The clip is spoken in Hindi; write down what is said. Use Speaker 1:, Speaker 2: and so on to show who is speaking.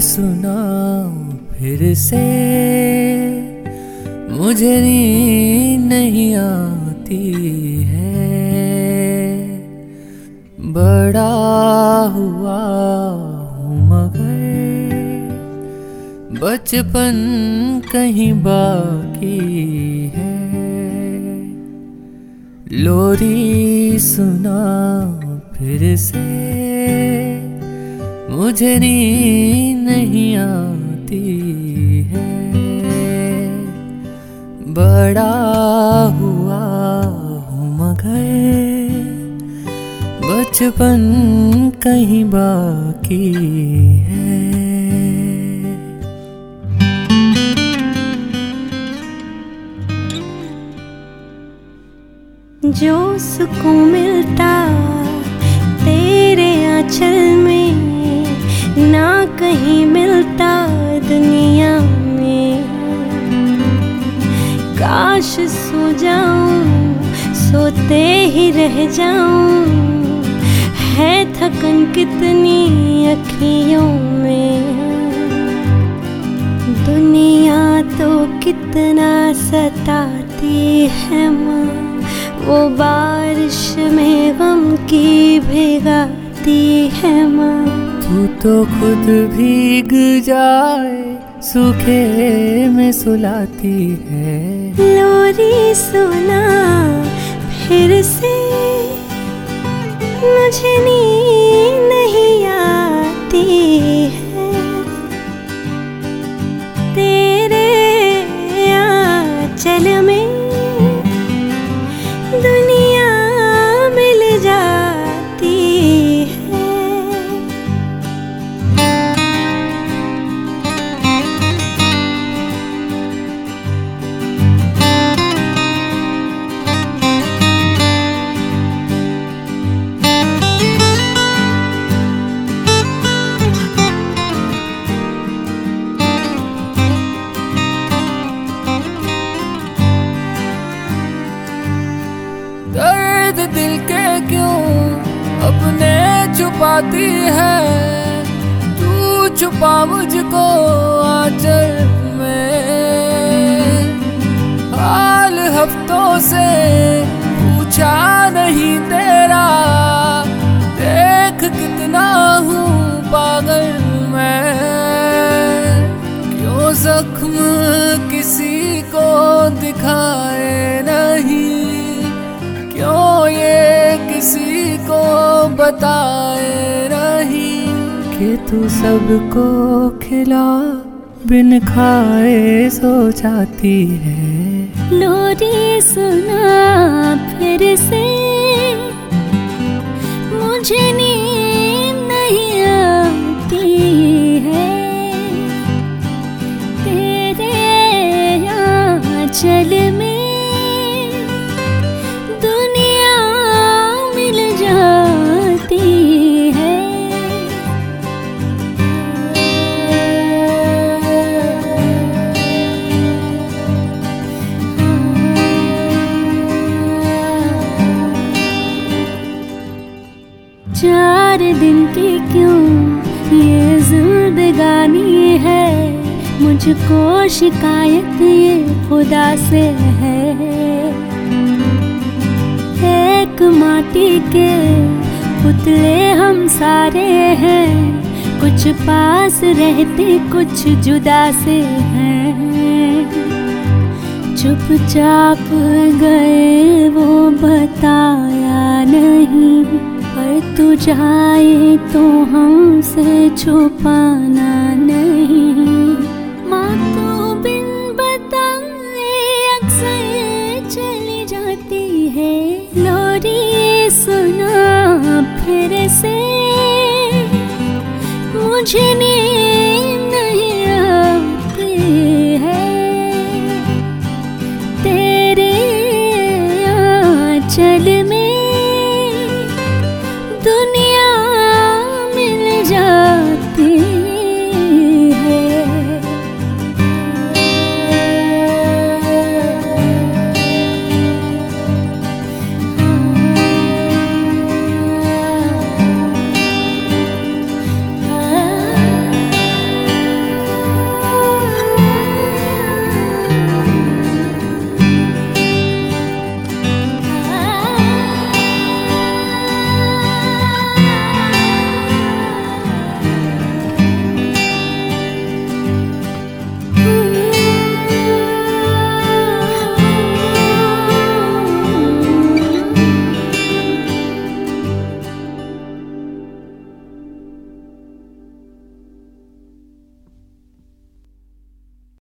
Speaker 1: सुना फिर से। मुझे नींद नहीं आती है। बड़ा हुआ मगर बचपन कहीं बाकी है। लोरी सुना फिर से। मुझे नींद नहीं आती है। बड़ा हुआ हूँ मगर बचपन कहीं बाकी है।
Speaker 2: जो सुकून मिलता काश सो जाऊँ, सोते ही रह जाऊँ। है थकन कितनी अखियों में। दुनिया तो कितना सताती है माँ। वो बारिश में गम की भिगाती है माँ।
Speaker 1: तू तो खुद भीग जाए सूखे में सुलाती है।
Speaker 2: लोरी सुना
Speaker 1: दर्द दिल के क्यों अपने छुपाती है? तू छुपा मुझको आंचल में। हाल हफ्तों से पूछा नहीं तेरा। देख कितना हूँ पागल मैं। क्यों जख्म किसी को दिखाए बताए नहीं कि तू सबको खिला, बिन खाए सो जाती है।
Speaker 2: लोरी सुना फिर से, मुझे नींद नहीं आती है। तेरे यहाँ में चार दिन की क्यों? ये जिंदगानी है। मुझको शिकायत ये खुदा से है। एक माटी के पुतले हम सारे हैं। कुछ पास रहते, कुछ जुदा से हैं। चुपचाप गए वो बताया नहीं पर तू जाए तो हमसे छुपाना नहीं। माँ तो बिन बताए अक्सर चली जाती है। लोरी सुना फिर से। मुझे नींद नहीं आती है। तेरे आंचल